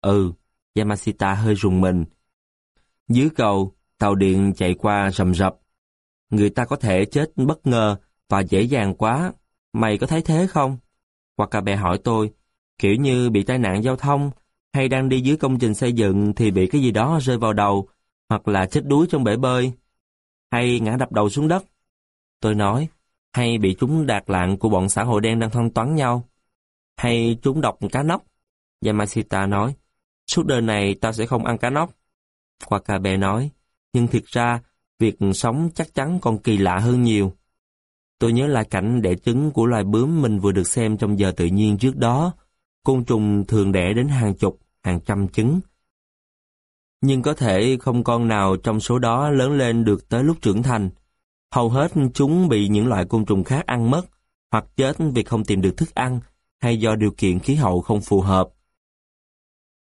Ừ, Yamashita hơi rùng mình. Dưới cầu, tàu điện chạy qua rầm rập. Người ta có thể chết bất ngờ và dễ dàng quá. Mày có thấy thế không? Wakabe hỏi tôi, kiểu như bị tai nạn giao thông hay đang đi dưới công trình xây dựng thì bị cái gì đó rơi vào đầu hoặc là chết đuối trong bể bơi, hay ngã đập đầu xuống đất. Tôi nói, hay bị chúng đạt lạng của bọn xã hội đen đang thanh toán nhau, hay chúng độc cá nóc. Yamashita nói, suốt đời này tao sẽ không ăn cá nóc. Wakabe nói, nhưng thực ra, việc sống chắc chắn còn kỳ lạ hơn nhiều. Tôi nhớ lại cảnh đẻ trứng của loài bướm mình vừa được xem trong giờ tự nhiên trước đó. Côn trùng thường đẻ đến hàng chục, hàng trăm trứng nhưng có thể không con nào trong số đó lớn lên được tới lúc trưởng thành. Hầu hết chúng bị những loại côn trùng khác ăn mất, hoặc chết vì không tìm được thức ăn, hay do điều kiện khí hậu không phù hợp.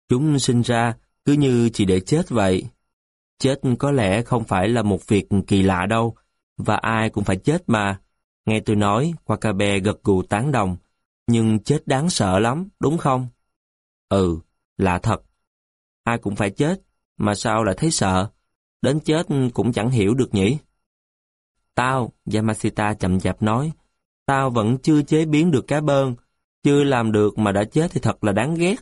Chúng sinh ra cứ như chỉ để chết vậy. Chết có lẽ không phải là một việc kỳ lạ đâu, và ai cũng phải chết mà. Nghe tôi nói, Wakabe gật gù tán đồng, nhưng chết đáng sợ lắm, đúng không? Ừ, là thật. Ai cũng phải chết, mà sao lại thấy sợ? Đến chết cũng chẳng hiểu được nhỉ? Tao, Yamashita chậm chạp nói, tao vẫn chưa chế biến được cá bơn, chưa làm được mà đã chết thì thật là đáng ghét.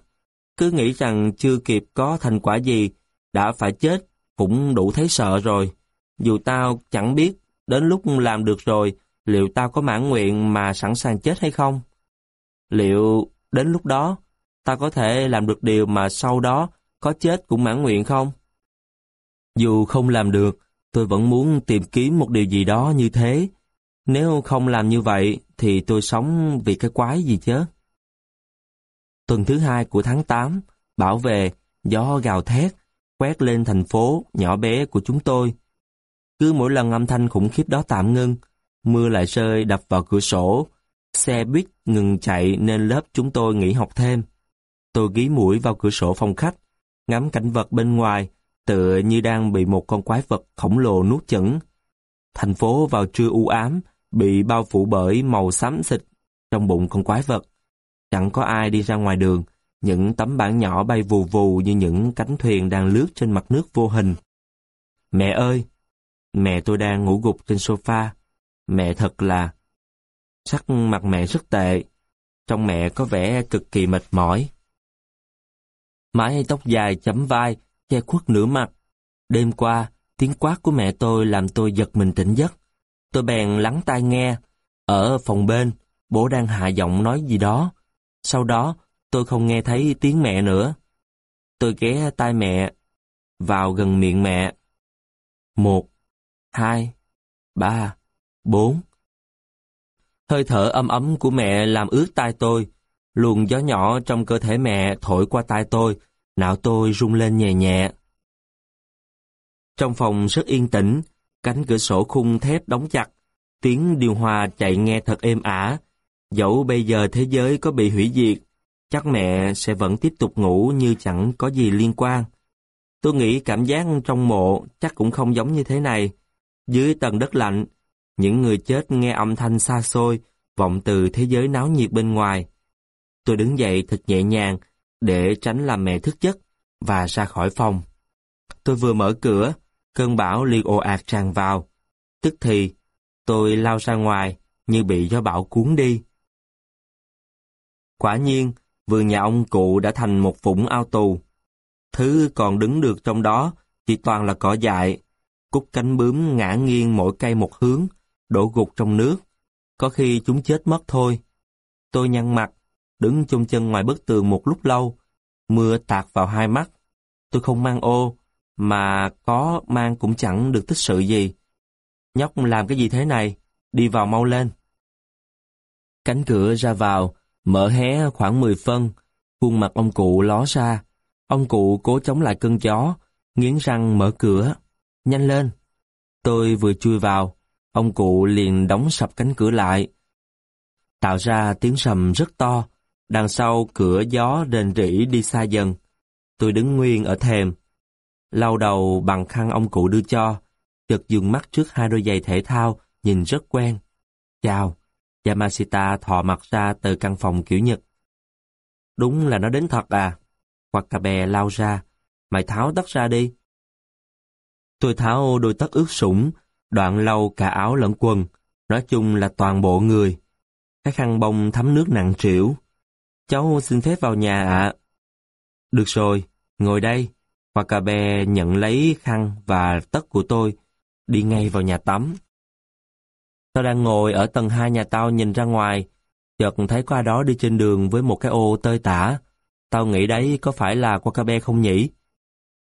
Cứ nghĩ rằng chưa kịp có thành quả gì, đã phải chết, cũng đủ thấy sợ rồi. Dù tao chẳng biết, đến lúc làm được rồi, liệu tao có mãn nguyện mà sẵn sàng chết hay không? Liệu đến lúc đó, ta có thể làm được điều mà sau đó có chết cũng mãn nguyện không? Dù không làm được, tôi vẫn muốn tìm kiếm một điều gì đó như thế. Nếu không làm như vậy, thì tôi sống vì cái quái gì chứ? Tuần thứ hai của tháng 8, bảo vệ gió gào thét, quét lên thành phố nhỏ bé của chúng tôi. Cứ mỗi lần âm thanh khủng khiếp đó tạm ngưng, mưa lại rơi đập vào cửa sổ, xe buýt ngừng chạy nên lớp chúng tôi nghỉ học thêm. Tôi ghi mũi vào cửa sổ phòng khách, ngắm cảnh vật bên ngoài, tựa như đang bị một con quái vật khổng lồ nuốt chửng. Thành phố vào trưa u ám, bị bao phủ bởi màu xám xịt trong bụng con quái vật. Chẳng có ai đi ra ngoài đường, những tấm bảng nhỏ bay vù vù như những cánh thuyền đang lướt trên mặt nước vô hình. Mẹ ơi! Mẹ tôi đang ngủ gục trên sofa. Mẹ thật là... Sắc mặt mẹ rất tệ. Trong mẹ có vẻ cực kỳ mệt mỏi. Mái tóc dài chấm vai, che khuất nửa mặt. Đêm qua, tiếng quát của mẹ tôi làm tôi giật mình tỉnh giấc. Tôi bèn lắng tai nghe. Ở phòng bên, bố đang hạ giọng nói gì đó. Sau đó, tôi không nghe thấy tiếng mẹ nữa. Tôi ghé tai mẹ, vào gần miệng mẹ. Một, hai, ba, bốn. Hơi thở ấm ấm của mẹ làm ướt tai tôi. Luồng gió nhỏ trong cơ thể mẹ thổi qua tai tôi, não tôi rung lên nhẹ nhẹ. Trong phòng rất yên tĩnh, cánh cửa sổ khung thép đóng chặt, tiếng điều hòa chạy nghe thật êm ả. Dẫu bây giờ thế giới có bị hủy diệt, chắc mẹ sẽ vẫn tiếp tục ngủ như chẳng có gì liên quan. Tôi nghĩ cảm giác trong mộ chắc cũng không giống như thế này. Dưới tầng đất lạnh, những người chết nghe âm thanh xa xôi, vọng từ thế giới náo nhiệt bên ngoài. Tôi đứng dậy thật nhẹ nhàng, để tránh làm mẹ thức giấc, và ra khỏi phòng. Tôi vừa mở cửa, cơn bão liền ồ ạt tràn vào. Tức thì, tôi lao ra ngoài, như bị gió bão cuốn đi. Quả nhiên, vườn nhà ông cụ đã thành một vũng ao tù. Thứ còn đứng được trong đó chỉ toàn là cỏ dại, cúc cánh bướm ngã nghiêng mỗi cây một hướng, đổ gục trong nước. Có khi chúng chết mất thôi. Tôi nhăn mặt, đứng chung chân ngoài bức tường một lúc lâu. Mưa tạt vào hai mắt. Tôi không mang ô, mà có mang cũng chẳng được tích sự gì. Nhóc làm cái gì thế này? Đi vào mau lên. Cánh cửa ra vào, mở hé khoảng 10 phân, khuôn mặt ông cụ ló ra. Ông cụ cố chống lại cơn gió, nghiến răng mở cửa. Nhanh lên! Tôi vừa chui vào, ông cụ liền đóng sập cánh cửa lại. Tạo ra tiếng sầm rất to, đằng sau cửa gió rền rỉ đi xa dần. Tôi đứng nguyên ở thềm, lau đầu bằng khăn ông cụ đưa cho, chợt dừng mắt trước hai đôi giày thể thao, nhìn rất quen. Chào, Yamashita thò mặt ra từ căn phòng kiểu Nhật. Đúng là nó đến thật à? hoặc cà bè lao ra, mày tháo tất ra đi. Tôi tháo đôi tất ướt sũng, đoạn lâu cả áo lẫn quần, nói chung là toàn bộ người. Cái khăn bông thấm nước nặng trĩu. Cháu xin phép vào nhà ạ. Được rồi, ngồi đây. Wakabe nhận lấy khăn và tất của tôi, đi ngay vào nhà tắm. Tao đang ngồi ở tầng hai nhà tao nhìn ra ngoài, chợt thấy qua đó đi trên đường với một cái ô tơi tả. Tao nghĩ đấy có phải là Wakabe không nhỉ?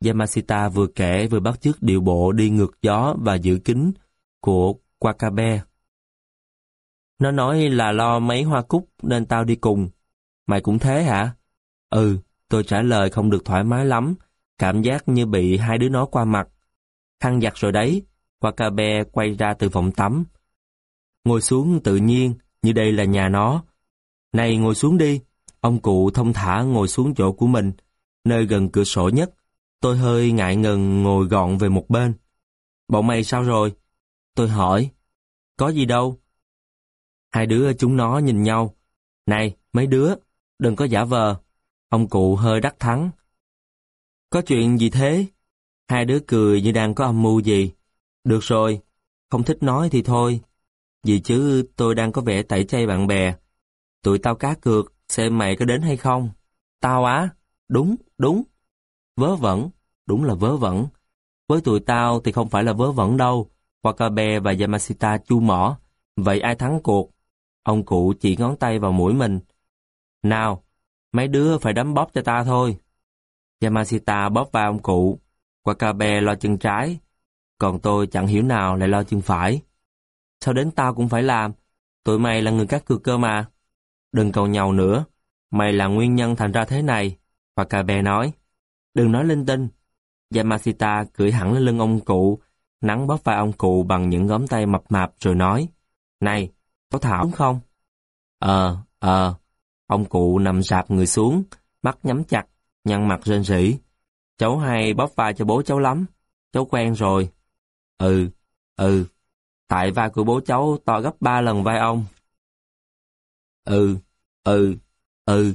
Yamashita vừa kể vừa bắt chước điệu bộ đi ngược gió và giữ kính của Wakabe. Nó nói là lo mấy hoa cúc nên tao đi cùng. Mày cũng thế hả? Ừ, tôi trả lời không được thoải mái lắm, cảm giác như bị hai đứa nó qua mặt. Khăn giặt rồi đấy, Wakabe quay ra từ phòng tắm. Ngồi xuống tự nhiên, như đây là nhà nó. Này ngồi xuống đi, ông cụ thông thả ngồi xuống chỗ của mình, nơi gần cửa sổ nhất. Tôi hơi ngại ngần ngồi gọn về một bên. Bọn mày sao rồi? Tôi hỏi. Có gì đâu? Hai đứa chúng nó nhìn nhau. Này, mấy đứa, đừng có giả vờ. Ông cụ hơi đắc thắng. Có chuyện gì thế? Hai đứa cười như đang có âm mưu gì. Được rồi, không thích nói thì thôi. Vì chứ tôi đang có vẻ tẩy chay bạn bè. Tụi tao cá cược, xem mày có đến hay không. Tao á? Đúng, đúng. Vớ vẩn, đúng là vớ vẩn. Với tụi tao thì không phải là vớ vẩn đâu. Wakabe và Yamashita chu mỏ. Vậy ai thắng cuộc? Ông cụ chỉ ngón tay vào mũi mình. Nào, mấy đứa phải đấm bóp cho ta thôi. Yamashita bóp vai ông cụ. Wakabe lo chân trái. Còn tôi chẳng hiểu nào lại lo chân phải. Sao đến tao cũng phải làm? tụi mày là người cắt cược cơ mà. Đừng cầu nhau nữa, mày là nguyên nhân thành ra thế này. Wakabe nói, đừng nói linh tinh. Yamashita cưỡi hẳn lên lưng ông cụ, nắng bóp vai ông cụ bằng những ngón tay mập mạp rồi nói, Này, có thảo đúng không? Ờ, ờ. Ông cụ nằm sạp người xuống, mắt nhắm chặt, nhăn mặt rên rỉ. Cháu hay bóp vai cho bố cháu lắm. Cháu quen rồi. Ừ, ừ. Tại vai của bố cháu to gấp ba lần vai ông. Ừ, ừ, ừ.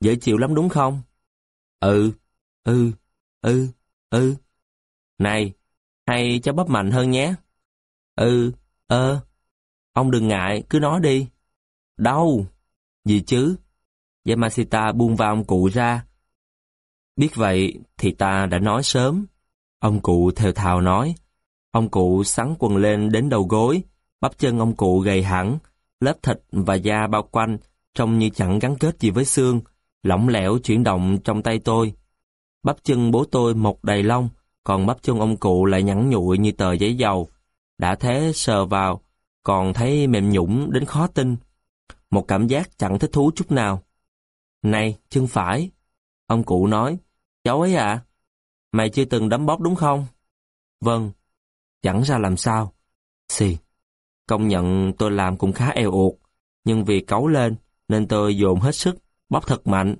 Dễ chịu lắm đúng không? Ừ, ừ, ừ, ừ. Này, hay cho bóp mạnh hơn nhé. Ừ, ơ. Ông đừng ngại, cứ nói đi. Đâu? Gì chứ? Yamashita buông vào ông cụ ra. Biết vậy thì ta đã nói sớm. Ông cụ theo thào nói. Ông cụ sắn quần lên đến đầu gối, bắp chân ông cụ gầy hẳn, lớp thịt và da bao quanh, trông như chẳng gắn kết gì với xương, lỏng lẻo chuyển động trong tay tôi. Bắp chân bố tôi mọc đầy lông, còn bắp chân ông cụ lại nhẵn nhụi như tờ giấy dầu. Đã thế sờ vào, còn thấy mềm nhũng đến khó tin. Một cảm giác chẳng thích thú chút nào. Này, chân phải. Ông cụ nói, cháu ấy à? Mày chưa từng đấm bóp đúng không? Vâng. Chẳng ra làm sao. Xì. Công nhận tôi làm cũng khá eo uột, nhưng vì cấu lên nên tôi dồn hết sức, bóp thật mạnh.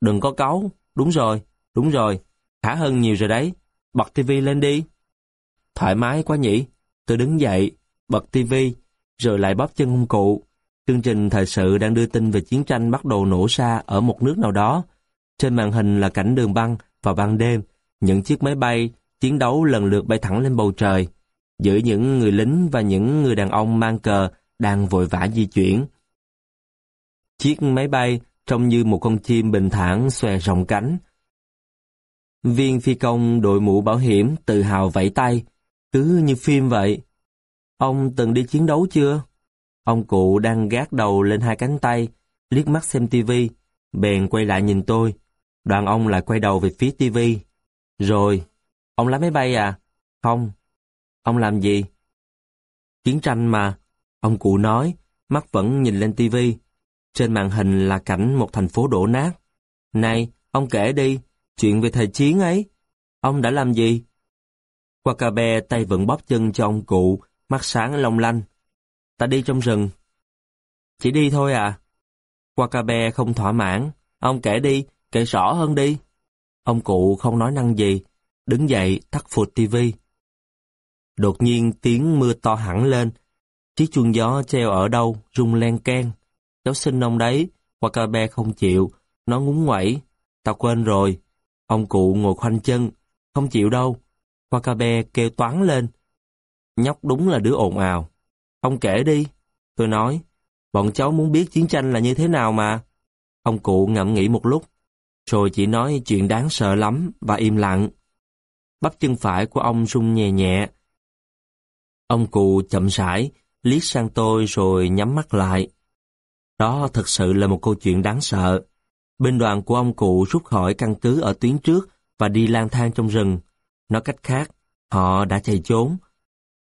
Đừng có cấu, đúng rồi, đúng rồi, khá hơn nhiều rồi đấy. Bật tivi lên đi. Thoải mái quá nhỉ. Tôi đứng dậy, bật tivi, rồi lại bóp chân ông cụ. Chương trình thời sự đang đưa tin về chiến tranh bắt đầu nổ ra ở một nước nào đó. Trên màn hình là cảnh đường băng vào ban đêm, những chiếc máy bay chiến đấu lần lượt bay thẳng lên bầu trời, giữa những người lính và những người đàn ông mang cờ đang vội vã di chuyển. Chiếc máy bay trông như một con chim bình thản xòe rộng cánh. Viên phi công đội mũ bảo hiểm tự hào vẫy tay, cứ như phim vậy. Ông từng đi chiến đấu chưa? Ông cụ đang gác đầu lên hai cánh tay, liếc mắt xem tivi, bèn quay lại nhìn tôi. Đoàn ông lại quay đầu về phía tivi. Rồi, ông lái máy bay à? Không. Ông làm gì? Chiến tranh mà. Ông cụ nói, mắt vẫn nhìn lên tivi. Trên màn hình là cảnh một thành phố đổ nát. Này, ông kể đi, chuyện về thời chiến ấy. Ông đã làm gì? Wakabe tay vẫn bóp chân cho ông cụ, mắt sáng long lanh. Ta đi trong rừng. Chỉ đi thôi à? Wakabe không thỏa mãn. Ông kể đi, kể rõ hơn đi. Ông cụ không nói năng gì, đứng dậy tắt phụt tivi. Đột nhiên tiếng mưa to hẳn lên. Chiếc chuông gió treo ở đâu rung len ken. Cháu xin ông đấy, Wakabe không chịu, nó ngúng ngoẩy. Tao quên rồi. Ông cụ ngồi khoanh chân, không chịu đâu. Wakabe kêu toán lên. Nhóc đúng là đứa ồn ào. Ông kể đi. Tôi nói, bọn cháu muốn biết chiến tranh là như thế nào mà. Ông cụ ngẫm nghĩ một lúc, rồi chỉ nói chuyện đáng sợ lắm và im lặng. Bắp chân phải của ông rung nhẹ nhẹ. Ông cụ chậm rãi, liếc sang tôi rồi nhắm mắt lại. Đó thật sự là một câu chuyện đáng sợ. Binh đoàn của ông cụ rút khỏi căn cứ ở tuyến trước và đi lang thang trong rừng. Nói cách khác, họ đã chạy trốn.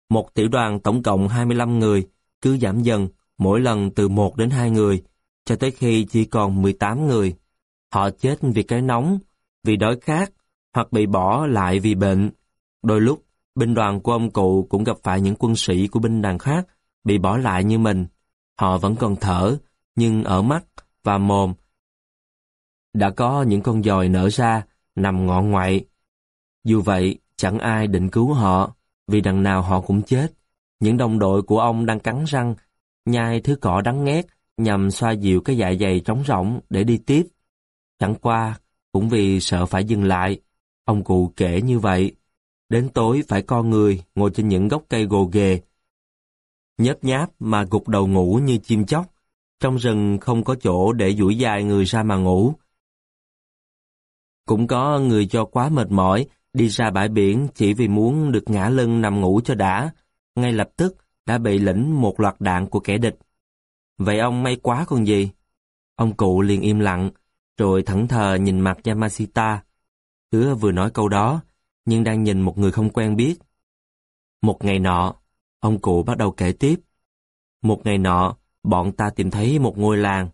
Một tiểu đoàn tổng cộng 25 người, cứ giảm dần, mỗi lần từ 1 đến 2 người, cho tới khi chỉ còn 18 người. Họ chết vì cái nóng, vì đói khát, hoặc bị bỏ lại vì bệnh. Đôi lúc, binh đoàn của ông cụ cũng gặp phải những quân sĩ của binh đoàn khác bị bỏ lại như mình. Họ vẫn còn thở, nhưng ở mắt và mồm đã có những con dòi nở ra, nằm ngọn ngoại. Dù vậy, chẳng ai định cứu họ, vì đằng nào họ cũng chết. Những đồng đội của ông đang cắn răng, nhai thứ cỏ đắng ngét nhằm xoa dịu cái dạ dày trống rỗng để đi tiếp. Chẳng qua, cũng vì sợ phải dừng lại, ông cụ kể như vậy. Đến tối phải co người ngồi trên những gốc cây gồ ghề, nhớp nháp mà gục đầu ngủ như chim chóc. Trong rừng không có chỗ để duỗi dài người ra mà ngủ. Cũng có người cho quá mệt mỏi, đi ra bãi biển chỉ vì muốn được ngã lưng nằm ngủ cho đã. Ngay lập tức đã bị lĩnh một loạt đạn của kẻ địch. Vậy ông may quá còn gì? Ông cụ liền im lặng, rồi thẫn thờ nhìn mặt Yamashita. Hứa vừa nói câu đó, nhưng đang nhìn một người không quen biết. Một ngày nọ, ông cụ bắt đầu kể tiếp. Một ngày nọ, bọn ta tìm thấy một ngôi làng.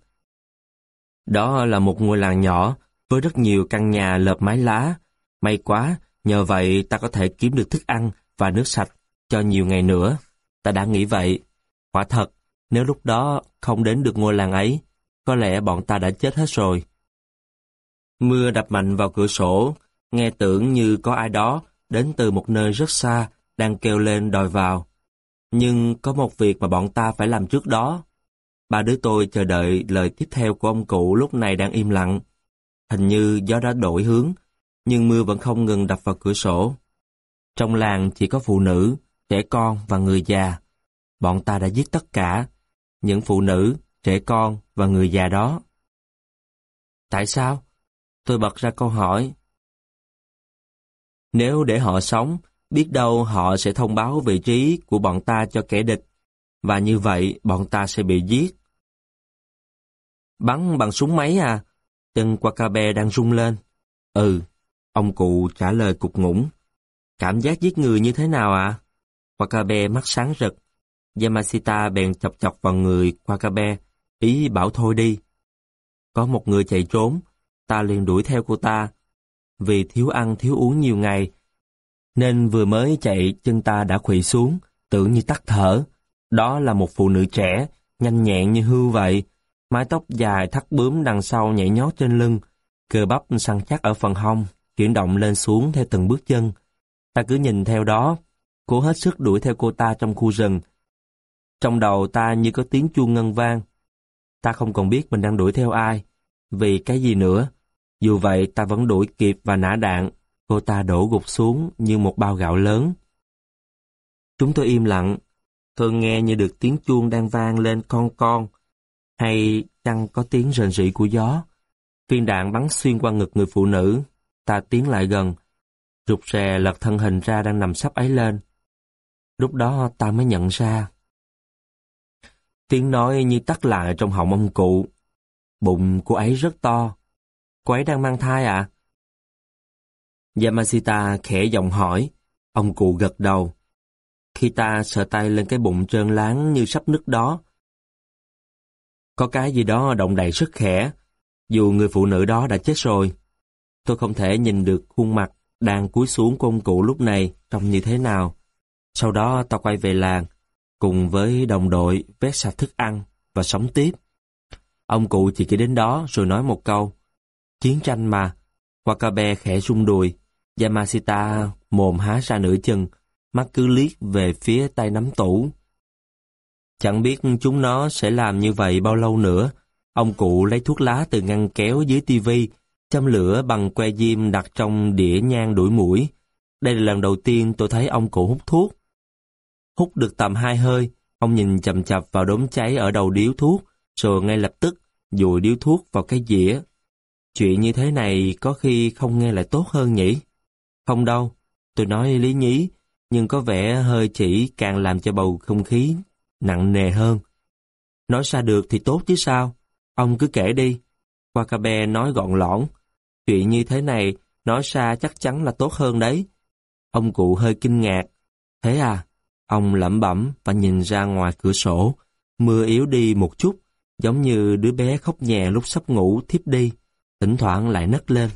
Đó là một ngôi làng nhỏ, với rất nhiều căn nhà lợp mái lá. May quá, nhờ vậy ta có thể kiếm được thức ăn và nước sạch cho nhiều ngày nữa. Ta đã nghĩ vậy. Quả thật, nếu lúc đó không đến được ngôi làng ấy, có lẽ bọn ta đã chết hết rồi. Mưa đập mạnh vào cửa sổ, nghe tưởng như có ai đó đến từ một nơi rất xa đang kêu lên đòi vào. Nhưng có một việc mà bọn ta phải làm trước đó. Ba đứa tôi chờ đợi lời tiếp theo của ông cụ lúc này đang im lặng. Hình như gió đã đổi hướng, nhưng mưa vẫn không ngừng đập vào cửa sổ. Trong làng chỉ có phụ nữ, trẻ con và người già. Bọn ta đã giết tất cả, những phụ nữ, trẻ con và người già đó. Tại sao? Tôi bật ra câu hỏi. Nếu để họ sống, biết đâu họ sẽ thông báo vị trí của bọn ta cho kẻ địch, và như vậy bọn ta sẽ bị giết. Bắn bằng súng máy à? Chân Wakabe đang rung lên. Ừ, ông cụ trả lời cục ngủng. Cảm giác giết người như thế nào ạ? À? Wakabe mắt sáng rực. Yamashita bèn chọc chọc vào người Wakabe, ý bảo thôi đi. Có một người chạy trốn, ta liền đuổi theo cô ta. Vì thiếu ăn thiếu uống nhiều ngày, nên vừa mới chạy chân ta đã khuỵu xuống, tưởng như tắt thở. Đó là một phụ nữ trẻ, nhanh nhẹn như hưu vậy, mái tóc dài thắt bướm đằng sau nhảy nhót trên lưng, cơ bắp săn chắc ở phần hông, chuyển động lên xuống theo từng bước chân. Ta cứ nhìn theo đó, cố hết sức đuổi theo cô ta trong khu rừng. Trong đầu ta như có tiếng chuông ngân vang. Ta không còn biết mình đang đuổi theo ai, vì cái gì nữa. Dù vậy ta vẫn đuổi kịp và nã đạn, cô ta đổ gục xuống như một bao gạo lớn. Chúng tôi im lặng, tôi nghe như được tiếng chuông đang vang lên con con, hay chăng có tiếng rền rỉ của gió. Viên đạn bắn xuyên qua ngực người phụ nữ, ta tiến lại gần, rụt rè lật thân hình ra đang nằm sắp ấy lên. Lúc đó ta mới nhận ra. Tiếng nói như tắt lại trong họng ông cụ. Bụng của ấy rất to. Cô ấy đang mang thai à? Yamashita khẽ giọng hỏi. Ông cụ gật đầu. Khi ta sờ tay lên cái bụng trơn láng như sắp nứt đó, có cái gì đó động đậy rất khẽ, dù người phụ nữ đó đã chết rồi. Tôi không thể nhìn được khuôn mặt đang cúi xuống của ông cụ lúc này trông như thế nào. Sau đó ta quay về làng, cùng với đồng đội vét sạch thức ăn và sống tiếp. Ông cụ chỉ kể đến đó rồi nói một câu. Chiến tranh mà. Wakabe khẽ rung đùi. Yamashita mồm há ra nửa chân, mắt cứ liếc về phía tay nắm tủ. Chẳng biết chúng nó sẽ làm như vậy bao lâu nữa. Ông cụ lấy thuốc lá từ ngăn kéo dưới tivi, châm lửa bằng que diêm đặt trong đĩa nhang đuổi mũi. Đây là lần đầu tiên tôi thấy ông cụ hút thuốc. Hút được tầm hai hơi, ông nhìn chầm chập vào đốm cháy ở đầu điếu thuốc, rồi ngay lập tức dùi điếu thuốc vào cái dĩa. Chuyện như thế này có khi không nghe lại tốt hơn nhỉ? Không đâu, tôi nói lý nhí, nhưng có vẻ hơi chỉ càng làm cho bầu không khí nặng nề hơn. Nói xa được thì tốt chứ sao? Ông cứ kể đi. Wakabe nói gọn lõn. Chuyện như thế này, nói xa chắc chắn là tốt hơn đấy. Ông cụ hơi kinh ngạc. Thế à? Ông lẩm bẩm và nhìn ra ngoài cửa sổ. Mưa yếu đi một chút, giống như đứa bé khóc nhẹ lúc sắp ngủ thiếp đi, thỉnh thoảng lại nấc lên.